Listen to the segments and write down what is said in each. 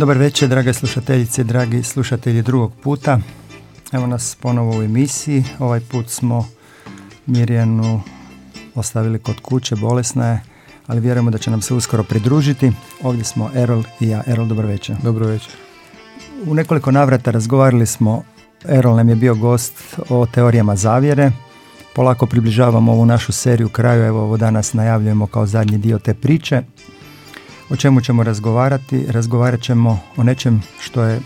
Dobar večer, drage slušateljice, dragi slušatelji drugog puta. Evo nas ponovo u emisiji. Ovaj put smo Mirjanu ostavili kod kuće, bolesna je, ali vjerujemo da će nam se uskoro pridružiti. Ovdje smo Erol i ja. Erol, dobro večer. Dobro večer. U nekoliko navrata razgovarali smo, Erol nam je bio gost o teorijama zavjere. Polako približavamo ovu našu seriju kraju, evo ovo danas najavljujemo kao zadnji dio te priče. O čemu ćemo razgovarati? Razgovarat ćemo o nečem što je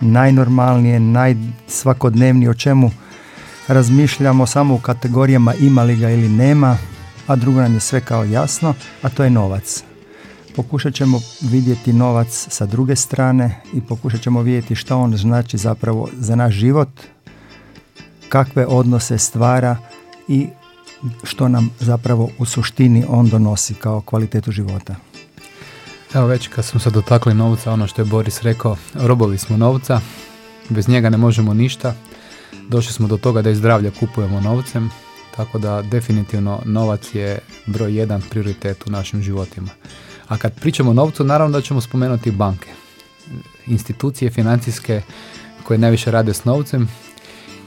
najnormalnije, najsvakodnevnije, o čemu razmišljamo samo u kategorijama ima li ga ili nema, a drugo nam je sve kao jasno, a to je novac. Pokušat ćemo vidjeti novac sa druge strane i pokušat ćemo vidjeti što on znači zapravo za naš život, kakve odnose stvara i što nam zapravo u suštini on donosi kao kvalitetu života. Evo već kad smo se dotakli novca, ono što je Boris rekao, robovi smo novca, bez njega ne možemo ništa. Došli smo do toga da i zdravlje kupujemo novcem, tako da definitivno novac je broj jedan prioritet u našim životima. A kad pričamo o novcu, naravno da ćemo spomenuti banke. Institucije financijske koje najviše rade s novcem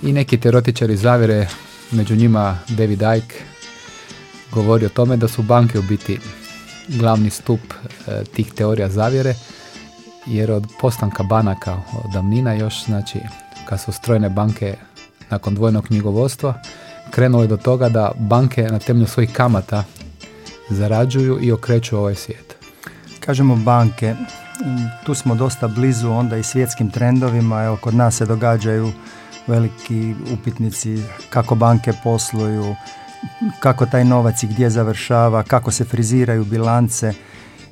i neki teoretičari zavire, među njima David Icke, govori o tome da su banke u biti glavni stup e, tih teorija zavjere, jer od postanka banaka od davnina još, znači, kad su strojne banke nakon dvojnog knjigovodstva, krenulo je do toga da banke na temelju svojih kamata zarađuju i okreću ovaj svijet. Kažemo banke, tu smo dosta blizu onda i svjetskim trendovima, evo kod nas se događaju veliki upitnici kako banke posluju, kako taj novac i gdje završava, kako se friziraju bilance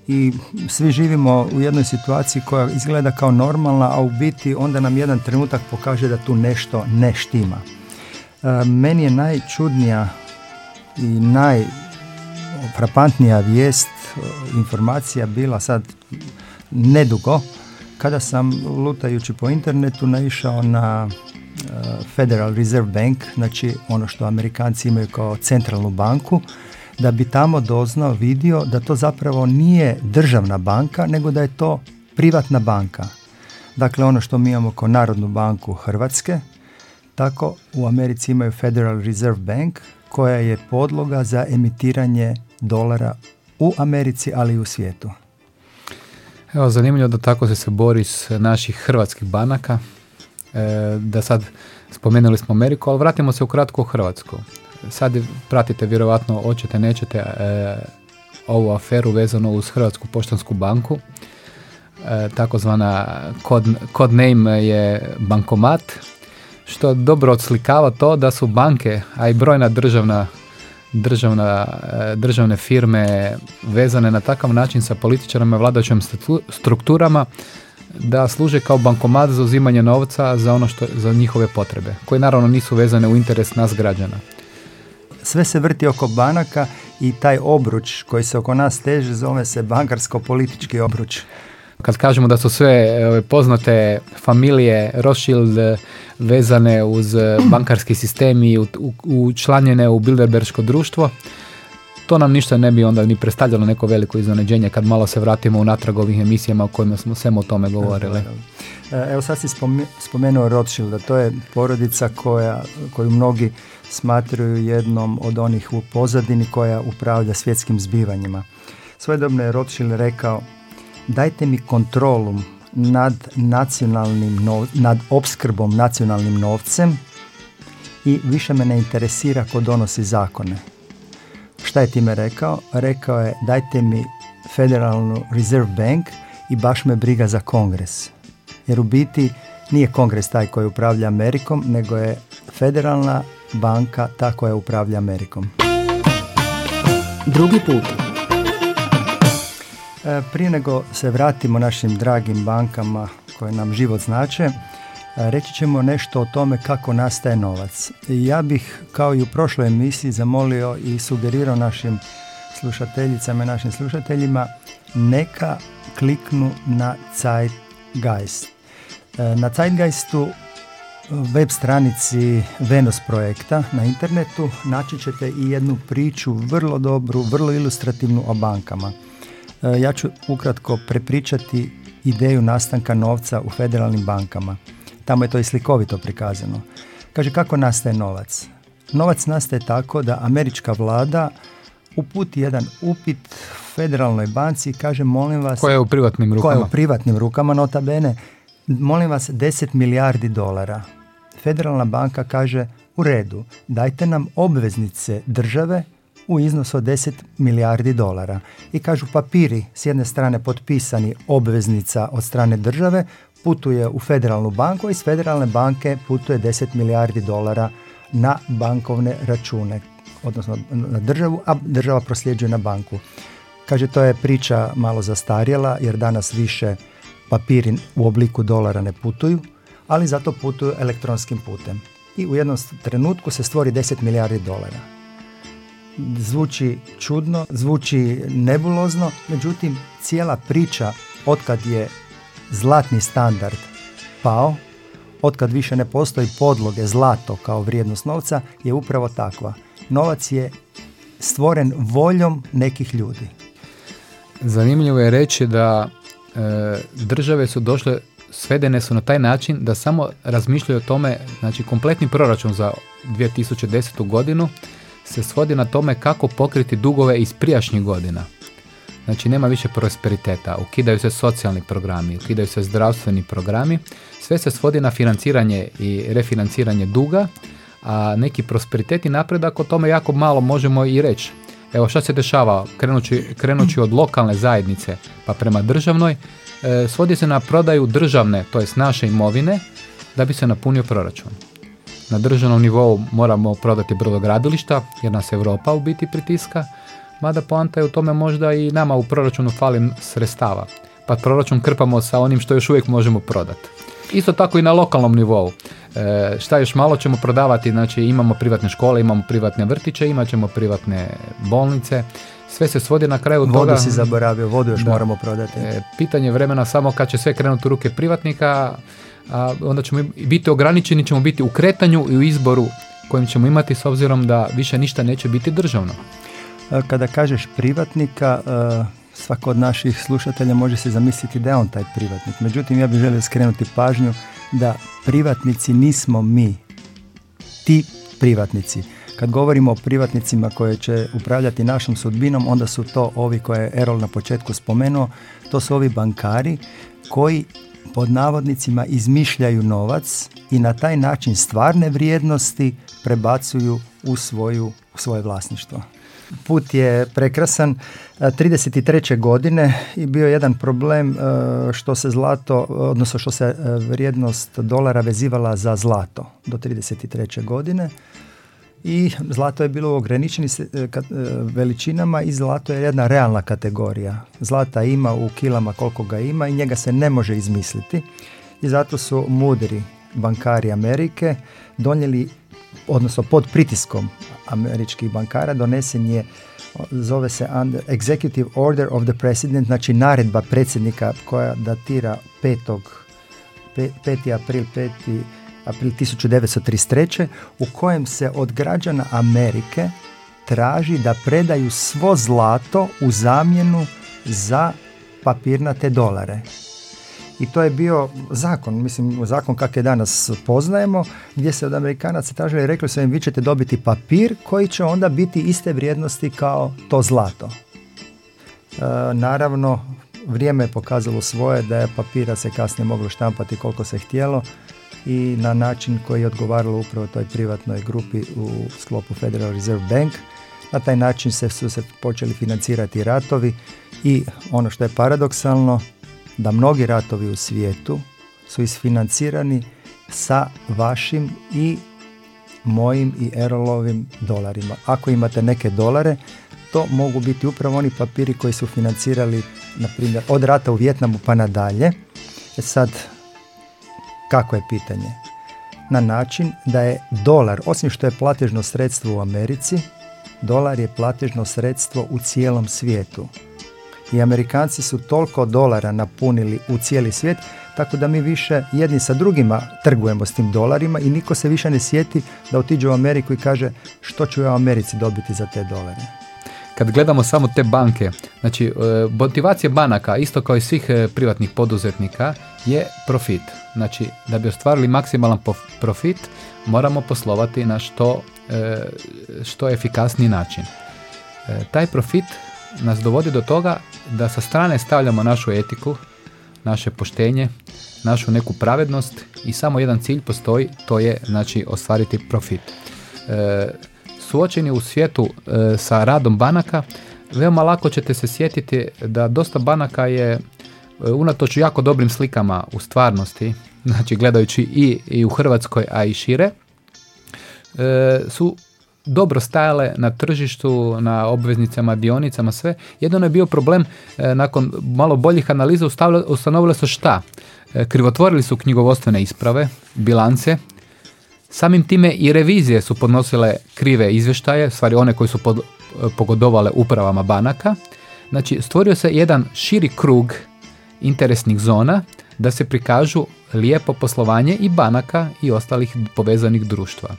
i svi živimo u jednoj situaciji koja izgleda kao normalna, a u biti onda nam jedan trenutak pokaže da tu nešto ne štima. E, meni je najčudnija i najfrapantnija vijest, e, informacija bila sad nedugo, kada sam lutajući po internetu naišao na Federal Reserve Bank, znači ono što Amerikanci imaju kao centralnu banku, da bi tamo doznao, vidio da to zapravo nije državna banka, nego da je to privatna banka. Dakle, ono što mi imamo kao Narodnu banku Hrvatske, tako u Americi imaju Federal Reserve Bank, koja je podloga za emitiranje dolara u Americi, ali i u svijetu. Evo, zanimljivo da tako se se bori s naših hrvatskih banaka, da sad spomenuli smo Ameriku, ali vratimo se ukratko u Hrvatsku. Sad pratite vjerojatno, hoćete, nećete, e, ovu aferu vezano uz Hrvatsku poštansku banku. E, takozvana kod, name je bankomat, što dobro odslikava to da su banke, a i brojna državna državna, državne firme vezane na takav način sa političarima i vladajućim strukturama da služe kao bankomat za uzimanje novca za ono što za njihove potrebe, koje naravno nisu vezane u interes nas građana. Sve se vrti oko banaka i taj obruč koji se oko nas teže zove se bankarsko-politički obruč. Kad kažemo da su sve poznate familije Rothschild vezane uz bankarski sistem i učlanjene u Bilderberško društvo, to nam ništa ne bi onda ni predstavljalo neko veliko iznenađenje kad malo se vratimo u natrag ovih emisijama u kojima smo svemu o tome govorili. E, evo sad si spomenuo Rothschilda, to je porodica koja, koju mnogi smatraju jednom od onih u pozadini koja upravlja svjetskim zbivanjima. Svojedobno je Rothschild rekao dajte mi kontrolu nad nacionalnim nad opskrbom nacionalnim novcem i više me ne interesira ko donosi zakone Šta je time rekao? Rekao je dajte mi Federalnu Reserve Bank i baš me briga za kongres. Jer u biti nije kongres taj koji upravlja Amerikom, nego je federalna banka ta koja upravlja Amerikom. Drugi put. E, prije nego se vratimo našim dragim bankama koje nam život znače, reći ćemo nešto o tome kako nastaje novac. Ja bih, kao i u prošloj emisiji, zamolio i sugerirao našim slušateljicama i našim slušateljima neka kliknu na Zeitgeist. Na Zeitgeistu web stranici Venus projekta na internetu naći ćete i jednu priču vrlo dobru, vrlo ilustrativnu o bankama. E, ja ću ukratko prepričati ideju nastanka novca u federalnim bankama. Tamo je to i slikovito prikazano. Kaže kako nastaje novac? Novac nastaje tako da američka vlada uputi jedan upit federalnoj banci i kaže molim vas... Koja je u privatnim rukama? Koja je u privatnim rukama, nota bene. Molim vas 10 milijardi dolara Federalna banka kaže u redu, dajte nam obveznice države u iznosu od 10 milijardi dolara. I kažu papiri s jedne strane potpisani obveznica od strane države putuje u federalnu banku i iz federalne banke putuje 10 milijardi dolara na bankovne račune, odnosno na državu, a država prosljeđuje na banku. Kaže, to je priča malo zastarjela jer danas više papiri u obliku dolara ne putuju, ali zato putuju elektronskim putem. I u jednom trenutku se stvori 10 milijardi dolara. Zvuči čudno, zvuči nebulozno, međutim cijela priča otkad je zlatni standard pao, otkad više ne postoji podloge zlato kao vrijednost novca, je upravo takva. Novac je stvoren voljom nekih ljudi. Zanimljivo je reći da e, države su došle svedene su na taj način da samo razmišljaju o tome, znači kompletni proračun za 2010. godinu se svodi na tome kako pokriti dugove iz prijašnjih godina. Znači nema više prosperiteta, ukidaju se socijalni programi, ukidaju se zdravstveni programi, sve se svodi na financiranje i refinanciranje duga, a neki prosperitet i napredak o tome jako malo možemo i reći. Evo šta se dešava, krenući, krenući od lokalne zajednice pa prema državnoj, E, svodi se na prodaju državne, to jest naše imovine, da bi se napunio proračun. Na državnom nivou moramo prodati brodogradilišta, jer nas Europa u biti pritiska, mada poanta je u tome možda i nama u proračunu fali sredstava, pa proračun krpamo sa onim što još uvijek možemo prodati. Isto tako i na lokalnom nivou. E, šta još malo ćemo prodavati, znači imamo privatne škole, imamo privatne vrtiće, imat ćemo privatne bolnice, sve se svodi na kraju vodu toga... Vodu si zaboravio, vodu još moramo prodati. E, pitanje vremena samo kad će sve krenuti u ruke privatnika, a onda ćemo biti ograničeni, ćemo biti u kretanju i u izboru kojim ćemo imati s obzirom da više ništa neće biti državno. E, kada kažeš privatnika, e, svako od naših slušatelja može se zamisliti da je on taj privatnik. Međutim, ja bih želio skrenuti pažnju da privatnici nismo mi, ti privatnici. Kad govorimo o privatnicima koje će upravljati našom sudbinom, onda su to ovi koje je Erol na početku spomenuo, to su ovi bankari koji pod navodnicima izmišljaju novac i na taj način stvarne vrijednosti prebacuju u, svoju, u svoje vlasništvo. Put je prekrasan. 33. godine i bio jedan problem e, što se zlato, odnosno što se e, vrijednost dolara vezivala za zlato do 33. godine i zlato je bilo ograničeni e, e, veličinama i zlato je jedna realna kategorija. Zlata ima u kilama koliko ga ima i njega se ne može izmisliti i zato su mudri bankari Amerike donijeli, odnosno pod pritiskom američkih bankara donesen je zove se under Executive Order of the President, znači naredba predsjednika koja datira 5. 5. april 5 april 1933. u kojem se od građana Amerike traži da predaju svo zlato u zamjenu za papirnate dolare. I to je bio zakon, mislim zakon kak je danas poznajemo, gdje se od Amerikanaca tražili i rekli su im vi ćete dobiti papir koji će onda biti iste vrijednosti kao to zlato. E, naravno, vrijeme je pokazalo svoje da je papira se kasnije moglo štampati koliko se htjelo, i na način koji je odgovaralo upravo toj privatnoj grupi u sklopu Federal Reserve Bank. Na taj način se, su se počeli financirati ratovi i ono što je paradoksalno, da mnogi ratovi u svijetu su isfinancirani sa vašim i mojim i Erolovim dolarima. Ako imate neke dolare, to mogu biti upravo oni papiri koji su financirali, na primjer, od rata u Vjetnamu pa nadalje. E sad, Kako je pitanje? Na način da je dolar, osim što je platežno sredstvo u Americi, dolar je platežno sredstvo u cijelom svijetu. I Amerikanci su toliko dolara napunili u cijeli svijet, tako da mi više jedni sa drugima trgujemo s tim dolarima i niko se više ne sjeti da otiđe u Ameriku i kaže što ću ja u Americi dobiti za te dolare. Kad gledamo samo te banke, znači e, motivacija banaka, isto kao i svih e, privatnih poduzetnika, je profit. Znači, da bi ostvarili maksimalan profit, moramo poslovati na što, e, što efikasniji način. Taj profit nas dovodi do toga da sa strane stavljamo našu etiku, naše poštenje, našu neku pravednost i samo jedan cilj postoji, to je znači ostvariti profit. E, suočeni u svijetu e, sa radom banaka, veoma lako ćete se sjetiti da dosta banaka je e, unatoč jako dobrim slikama u stvarnosti, znači gledajući i, i u Hrvatskoj, a i šire, e, su dobro stajale na tržištu, na obveznicama, dionicama, sve. Jedno je bio problem, e, nakon malo boljih analiza ustanovile su šta? E, krivotvorili su knjigovostvene isprave, bilance, samim time i revizije su podnosile krive izvještaje, stvari one koji su pod, pogodovale upravama banaka. Znači, stvorio se jedan širi krug interesnih zona da se prikažu lijepo poslovanje i banaka i ostalih povezanih društva.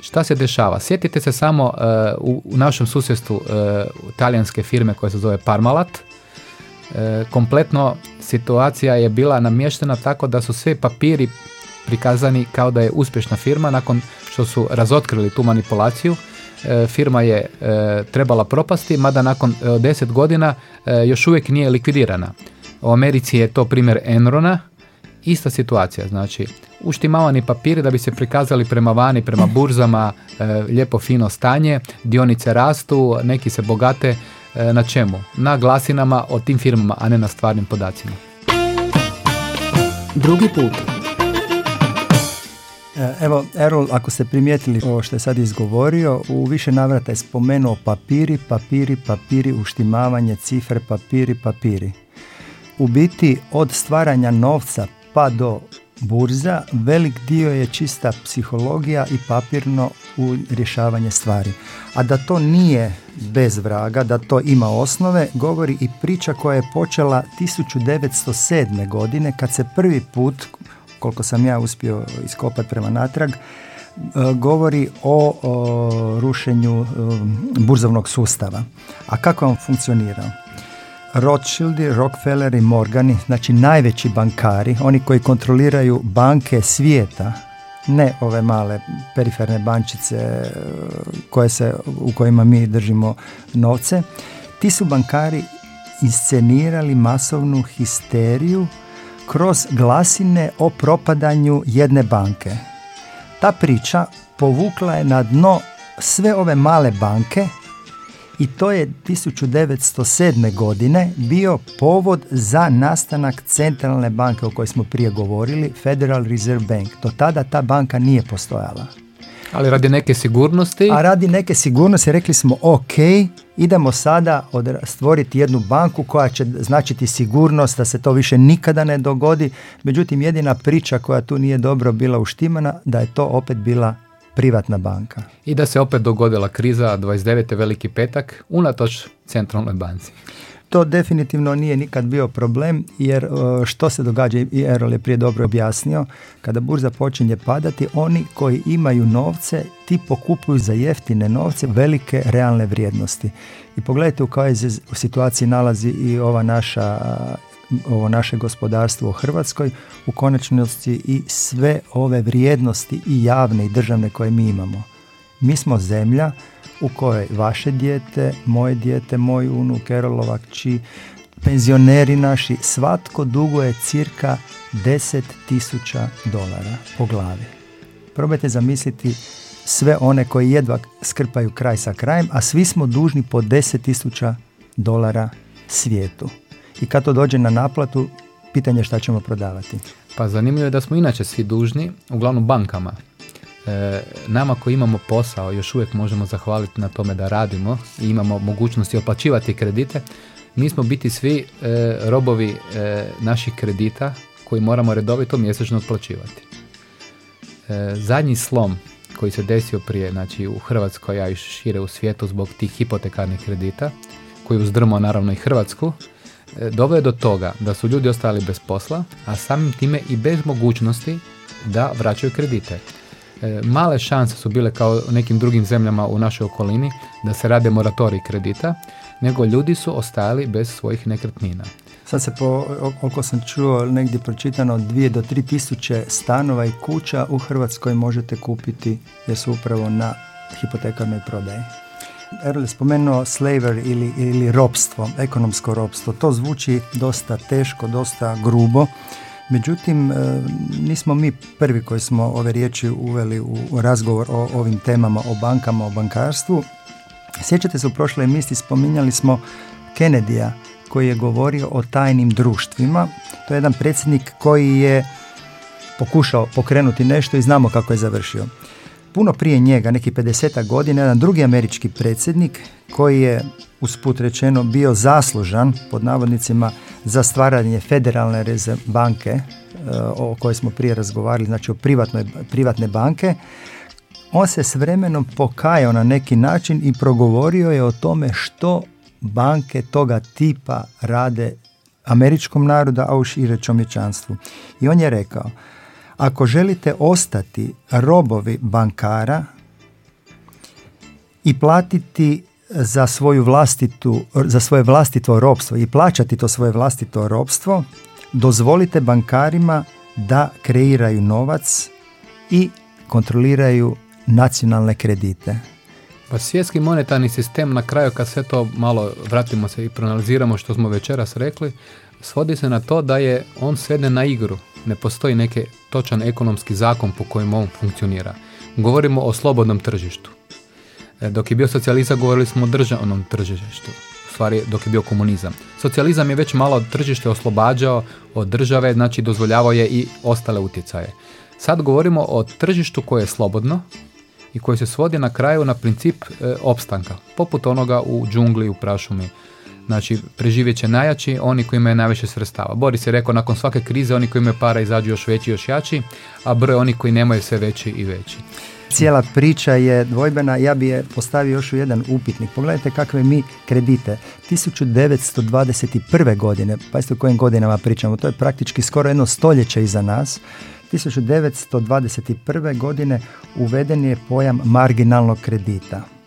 Šta se dešava? Sjetite se samo uh, u, u, našem susjedstvu uh, talijanske firme koja se zove Parmalat. Uh, kompletno situacija je bila namještena tako da su sve papiri prikazani kao da je uspješna firma nakon što su razotkrili tu manipulaciju. Firma je trebala propasti, mada nakon deset godina još uvijek nije likvidirana. U Americi je to primjer Enrona, ista situacija, znači uštimavani papiri da bi se prikazali prema vani, prema burzama, e, lijepo fino stanje, dionice rastu, neki se bogate, e, na čemu? Na glasinama o tim firmama, a ne na stvarnim podacima. Drugi put. E, evo, Erol, ako ste primijetili ovo što je sad izgovorio, u više navrata je spomenuo papiri, papiri, papiri, uštimavanje, cifre, papiri, papiri. U biti, od stvaranja novca pa do burza, velik dio je čista psihologija i papirno u rješavanje stvari. A da to nije bez vraga, da to ima osnove, govori i priča koja je počela 1907. godine kad se prvi put, koliko sam ja uspio iskopati prema natrag, e, govori o, rušenju e, burzovnog sustava. A kako on funkcionirao? Rothschildi, Rockefeller i Morgani, znači najveći bankari, oni koji kontroliraju banke svijeta, ne ove male periferne bančice e, koje se, u kojima mi držimo novce, ti su bankari inscenirali masovnu histeriju kroz glasine o propadanju jedne banke. Ta priča povukla je na dno sve ove male banke i to je 1907. godine bio povod za nastanak centralne banke o kojoj smo prije govorili, Federal Reserve Bank. Do tada ta banka nije postojala. Ali radi neke sigurnosti? A radi neke sigurnosti rekli smo ok, idemo sada stvoriti jednu banku koja će značiti sigurnost da se to više nikada ne dogodi. Međutim, jedina priča koja tu nije dobro bila uštimana da je to opet bila privatna banka. I da se opet dogodila kriza 29. veliki petak unatoč centralnoj banci. To definitivno nije nikad bio problem jer e, što se događa i Erol je prije dobro objasnio, kada burza počinje padati, oni koji imaju novce, ti pokupuju za jeftine novce velike realne vrijednosti. I pogledajte u kojoj situaciji nalazi i ova naša ovo naše gospodarstvo u Hrvatskoj, u konačnosti i sve ove vrijednosti i javne i državne koje mi imamo. Mi smo zemlja u kojoj vaše dijete, moje dijete, moj unuk, Erolova kći, penzioneri naši, svatko duguje cirka 10.000 dolara po glavi. Probajte zamisliti sve one koji jedva skrpaju kraj sa krajem, a svi smo dužni po 10.000 dolara svijetu i kad to dođe na naplatu, pitanje šta ćemo prodavati. Pa zanimljivo je da smo inače svi dužni, uglavnom bankama. E, nama koji imamo posao, još uvijek možemo zahvaliti na tome da radimo i imamo mogućnosti otplaćivati kredite. Mi smo biti svi e, robovi e, naših kredita koji moramo redovito mjesečno otplaćivati. E, zadnji slom koji se desio prije, znači u Hrvatskoj, a i šire u svijetu zbog tih hipotekarnih kredita, koji uzdrmao naravno i Hrvatsku, e, doveo do toga da su ljudi ostali bez posla, a samim time i bez mogućnosti da vraćaju kredite. E, male šanse su bile kao nekim drugim zemljama u našoj okolini da se rade moratorij kredita, nego ljudi su ostajali bez svojih nekretnina. Sad se po, koliko sam čuo, negdje pročitano, dvije do tri tisuće stanova i kuća u Hrvatskoj možete kupiti jer su upravo na hipotekarnoj prodaji. Erle spomenuo slaver ili, ili ropstvo, ekonomsko ropstvo. To zvuči dosta teško, dosta grubo. Međutim, e, nismo mi prvi koji smo ove riječi uveli u razgovor o ovim temama, o bankama, o bankarstvu. Sjećate se u prošloj emisiji spominjali smo Kennedyja koji je govorio o tajnim društvima. To je jedan predsjednik koji je pokušao pokrenuti nešto i znamo kako je završio. Puno prije njega, neki 50 godina, jedan drugi američki predsjednik koji je usput rečeno bio zaslužan pod navodnicima za stvaranje federalne banke e, o kojoj smo prije razgovarali, znači o privatnoj, privatne banke, on se s vremenom pokajao na neki način i progovorio je o tome što banke toga tipa rade američkom narodu, a u šire čovječanstvu. I on je rekao, ako želite ostati robovi bankara i platiti za svoju vlastitu, za svoje vlastito ropstvo i plaćati to svoje vlastito ropstvo, dozvolite bankarima da kreiraju novac i kontroliraju nacionalne kredite. Pa svjetski monetarni sistem na kraju kad sve to malo vratimo se i proanaliziramo što smo večeras rekli, svodi se na to da je on svede na igru. Ne postoji neki točan ekonomski zakon po kojem on funkcionira. Govorimo o slobodnom tržištu. E, dok je bio socijalizam govorili smo o državnom tržištu. U stvari dok je bio komunizam. Socijalizam je već malo tržište oslobađao od države, znači dozvoljavao je i ostale utjecaje. Sad govorimo o tržištu koje je slobodno, i koji se svodi na kraju na princip e, opstanka, poput onoga u džungli, u prašumi. Znači, preživjet će najjači, oni koji imaju najviše sredstava. Boris je rekao, nakon svake krize, oni koji imaju para izađu još veći, još jači, a broj oni koji nemaju sve veći i veći. Cijela priča je dvojbena, ja bi je postavio još u jedan upitnik. Pogledajte kakve mi kredite. 1921. godine, pa isto o kojim godinama pričamo, to je praktički skoro jedno stoljeće iza nas. 1921. godine uveden je pojam marginalnog kredita.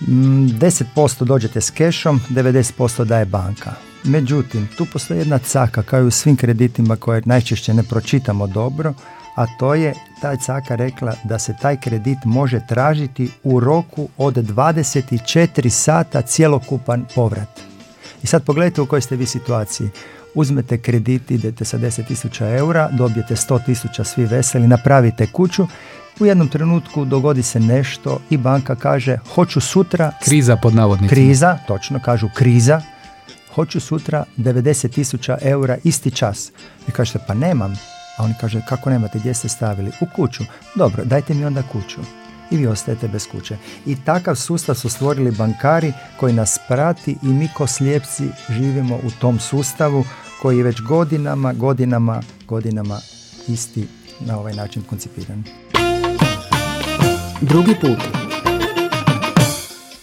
10% mm, dođete s kešom, 90% daje banka. Međutim, tu postoji jedna caka kao i u svim kreditima koje najčešće ne pročitamo dobro, a to je taj caka rekla da se taj kredit može tražiti u roku od 24 sata cjelokupan povrat. I sad pogledajte u kojoj ste vi situaciji uzmete kredit, idete sa 10.000 eura, dobijete 100.000 svi veseli, napravite kuću, u jednom trenutku dogodi se nešto i banka kaže hoću sutra... Kriza pod navodnicima. Kriza, točno kažu kriza, hoću sutra 90.000 eura isti čas. Vi kažete pa nemam, a oni kaže kako nemate, gdje ste stavili? U kuću. Dobro, dajte mi onda kuću i vi ostajete bez kuće. I takav sustav su stvorili bankari koji nas prati i mi ko slijepci živimo u tom sustavu koji je već godinama, godinama, godinama isti na ovaj način koncipiran. Drugi put.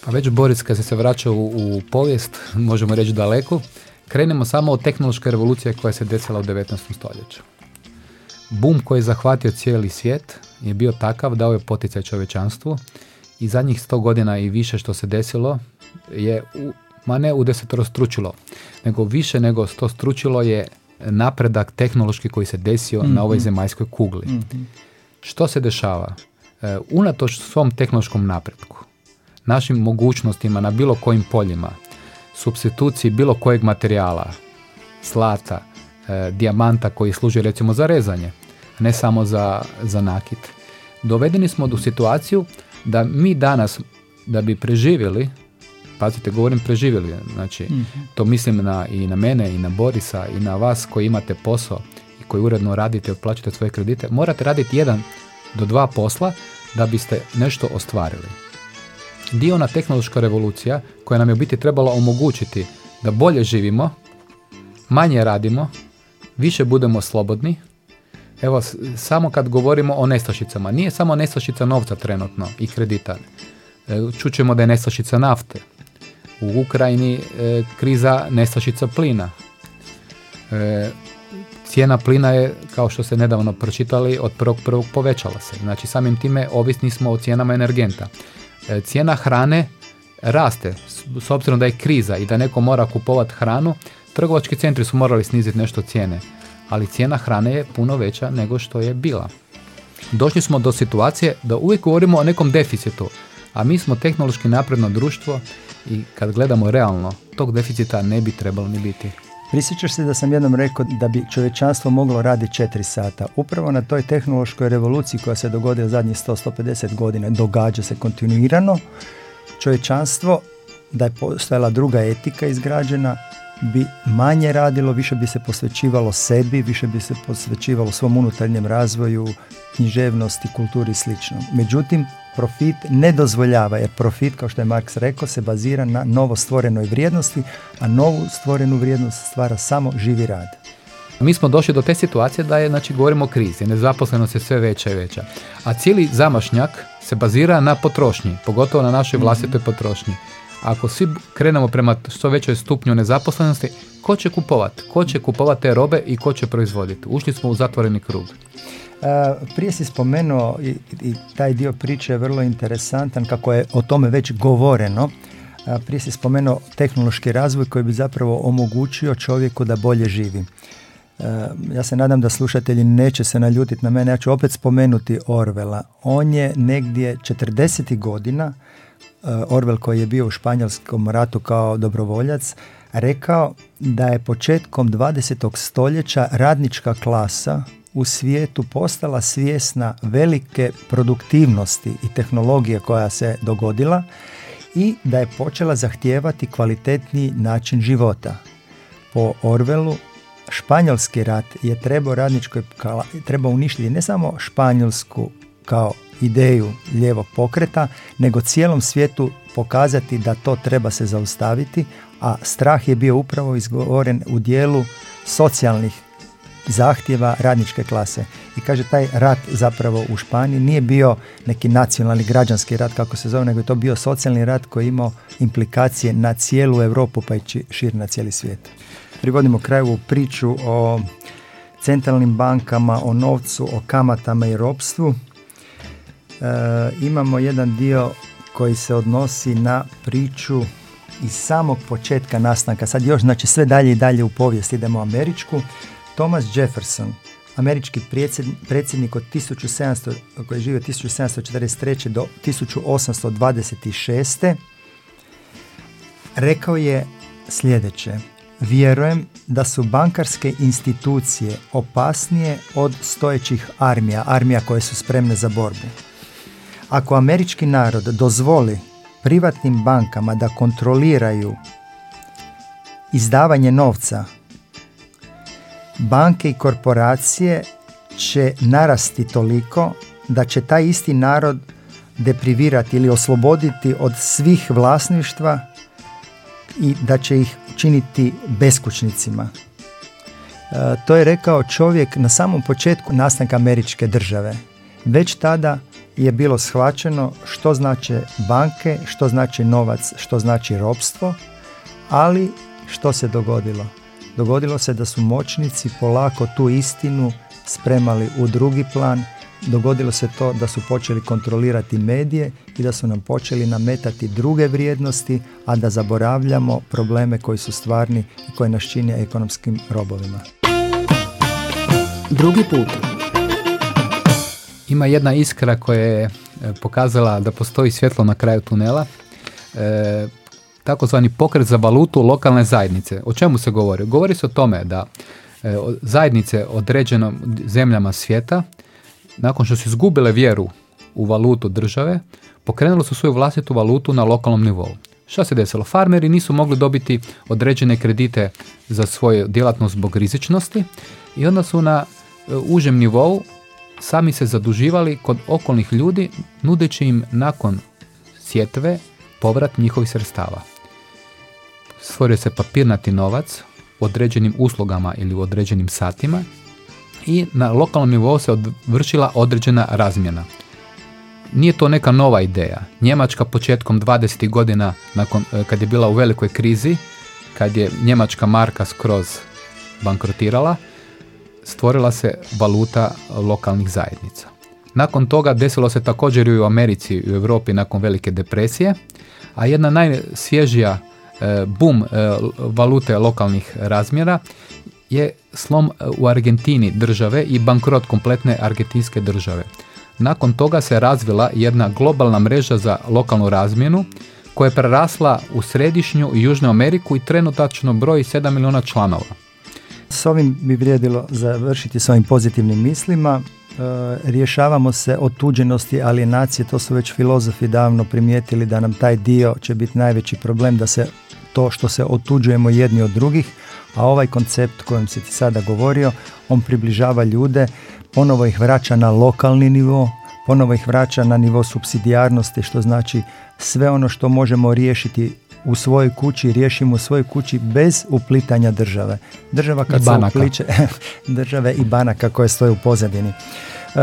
Pa već Boris kad se vraća u, u povijest, možemo reći daleko, krenemo samo od tehnološke revolucije koja se desila u 19. stoljeću. Bum koji je zahvatio cijeli svijet je bio takav, dao je poticaj čovečanstvu i zadnjih sto godina i više što se desilo je, u, ma ne u stručilo, nego više nego sto stručilo je napredak tehnološki koji se desio na ovoj mhm. zemaljskoj kugli. Mhm. Što se dešava? E, unatoč svom tehnološkom napretku, našim mogućnostima na bilo kojim poljima, substituciji bilo kojeg materijala, slata, e, dijamanta koji služi recimo za rezanje, ne samo za, za nakit. Dovedeni smo do situaciju da mi danas, da bi preživjeli, pazite, govorim preživjeli, znači mhm. to mislim na, i na mene i na Borisa i na vas koji imate posao i koji uredno radite i otplaćate svoje kredite, morate raditi jedan do dva posla da biste nešto ostvarili. Dio na tehnološka revolucija koja nam je u biti trebala omogućiti da bolje živimo, manje radimo, više budemo slobodni, evo samo kad govorimo o nestašicama, nije samo nestašica novca trenutno i kredita. E, čućemo da je nestašica nafte. U Ukrajini e, kriza nestašica plina. E, cijena plina je, kao što ste nedavno pročitali, od prvog prvog povećala se. Znači samim time ovisni smo o cijenama energenta. cijena hrane raste, s obzirom da je kriza i da neko mora kupovati hranu, trgovački centri su morali sniziti nešto cijene, ali cijena hrane je puno veća nego što je bila. Došli smo do situacije da uvijek govorimo o nekom deficitu, a mi smo tehnološki napredno društvo i kad gledamo realno, tog deficita ne bi trebalo ni biti. Prisjećaš se da sam jednom rekao da bi čovječanstvo moglo raditi 4 sata. Upravo na toj tehnološkoj revoluciji koja se dogodila zadnjih 100-150 godina događa se kontinuirano. Čovječanstvo, da je postojala druga etika izgrađena, bi manje radilo, više bi se posvećivalo sebi, više bi se posvećivalo svom unutarnjem razvoju, književnosti, kulturi i sl. Međutim, profit ne dozvoljava, jer profit, kao što je Marks rekao, se bazira na novo stvorenoj vrijednosti, a novu stvorenu vrijednost stvara samo živi rad. Mi smo došli do te situacije da je, znači, govorimo o krizi, nezaposlenost je sve veća i veća. A cijeli zamašnjak se bazira na potrošnji, pogotovo na našoj mhm. vlastitoj potrošnji. Ako svi krenemo prema što većoj stupnju nezaposlenosti, ko će kupovati? Ko će kupovati te robe i ko će proizvoditi? Ušli smo u zatvoreni krug. Prije si spomenuo i, i taj dio priče je vrlo interesantan kako je o tome već govoreno. Prije si spomenuo tehnološki razvoj koji bi zapravo omogućio čovjeku da bolje živi. Ja se nadam da slušatelji neće se naljutiti na mene, ja ću opet spomenuti Orvela. On je negdje 40. godina, Orvel koji je bio u španjolskom ratu kao dobrovoljac, rekao da je početkom 20. stoljeća radnička klasa u svijetu postala svjesna velike produktivnosti i tehnologije koja se dogodila i da je počela zahtijevati kvalitetniji način života. Po Orvelu Španjolski rat je trebao radničkoj trebao uništiti ne samo Španjolsku kao ideju lijevog pokreta, nego cijelom svijetu pokazati da to treba se zaustaviti, a strah je bio upravo izgovoren u dijelu socijalnih zahtjeva radničke klase. I kaže taj rat zapravo u Španiji nije bio neki nacionalni građanski rat kako se zove, nego je to bio socijalni rat koji je imao implikacije na cijelu Europu pa i šir na cijeli svijet. Privodimo kraju priču o centralnim bankama, o novcu, o kamatama i ropstvu. E, imamo jedan dio koji se odnosi na priču iz samog početka nastanka. Sad još, znači sve dalje i dalje u povijest idemo u američku. Thomas Jefferson, američki predsjednik od 1700, koji je živio 1743. do 1826. rekao je sljedeće. Vjerujem da su bankarske institucije opasnije od stojećih armija, armija koje su spremne za borbu. Ako američki narod dozvoli privatnim bankama da kontroliraju izdavanje novca banke i korporacije će narasti toliko da će taj isti narod deprivirati ili osloboditi od svih vlasništva i da će ih činiti beskućnicima. E, to je rekao čovjek na samom početku nastanka američke države. Već tada je bilo shvaćeno što znače banke, što znači novac, što znači ropstvo, ali što se dogodilo? Dogodilo se da su moćnici polako tu istinu spremali u drugi plan, dogodilo se to da su počeli kontrolirati medije i da su nam počeli nametati druge vrijednosti, a da zaboravljamo probleme koji su stvarni i koji nas čine ekonomskim robovima. Drugi put. Ima jedna iskra koja je e, pokazala da postoji svjetlo na kraju tunela. E, takozvani pokret za valutu lokalne zajednice. O čemu se govori? Govori se o tome da e, zajednice određenom zemljama svijeta, nakon što su izgubile vjeru u valutu države, pokrenuli su svoju vlastitu valutu na lokalnom nivou. Šta se desilo? Farmeri nisu mogli dobiti određene kredite za svoju djelatnost zbog rizičnosti i onda su na e, užem nivou sami se zaduživali kod okolnih ljudi nudeći im nakon sjetve povrat njihovih sredstava stvorio se papirnati novac određenim uslugama ili u određenim satima i na lokalnom nivou se vršila određena razmjena. Nije to neka nova ideja. Njemačka početkom 20. godina, nakon, e, kad je bila u velikoj krizi, kad je njemačka marka skroz bankrotirala, stvorila se valuta lokalnih zajednica. Nakon toga desilo se također i u Americi i u Europi nakon velike depresije, a jedna najsvježija e, bum e, valute lokalnih razmjera je slom u Argentini države i bankrot kompletne argentinske države. Nakon toga se razvila jedna globalna mreža za lokalnu razmjenu koja je prerasla u središnju i južnu Ameriku i trenutačno broji 7 milijuna članova. S ovim bi vrijedilo završiti s ovim pozitivnim mislima. E, rješavamo se otuđenosti, alienacije, to su već filozofi davno primijetili da nam taj dio će biti najveći problem, da se to što se otuđujemo jedni od drugih, a ovaj koncept kojem se ti sada govorio, on približava ljude, ponovo ih vraća na lokalni nivo, ponovo ih vraća na nivo subsidijarnosti, što znači sve ono što možemo riješiti u svojoj kući, riješimo u svojoj kući bez uplitanja države. Država kad se upliče, države i banaka koje stoje u pozadini. Uh,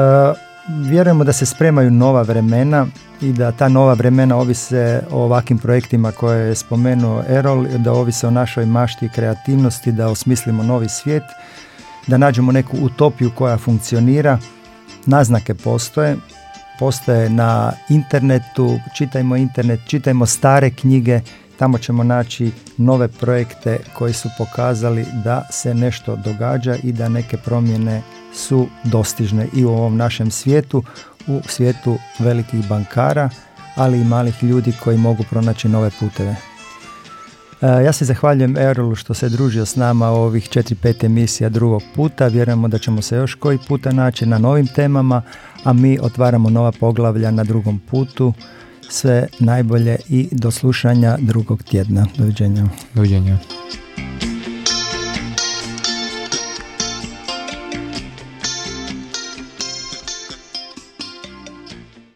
vjerujemo da se spremaju nova vremena i da ta nova vremena ovise o ovakvim projektima koje je spomenuo Erol, da ovise o našoj mašti i kreativnosti, da osmislimo novi svijet, da nađemo neku utopiju koja funkcionira. Naznake postoje, postoje na internetu, čitajmo internet, čitajmo stare knjige, tamo ćemo naći nove projekte koji su pokazali da se nešto događa i da neke promjene su dostižne i u ovom našem svijetu, u svijetu velikih bankara, ali i malih ljudi koji mogu pronaći nove puteve. E, ja se zahvaljujem Erolu što se družio s nama u ovih 4-5 emisija drugog puta. Vjerujemo da ćemo se još koji puta naći na novim temama, a mi otvaramo nova poglavlja na drugom putu. Sve najbolje i do slušanja drugog tjedna. Doviđenja. Doviđenja.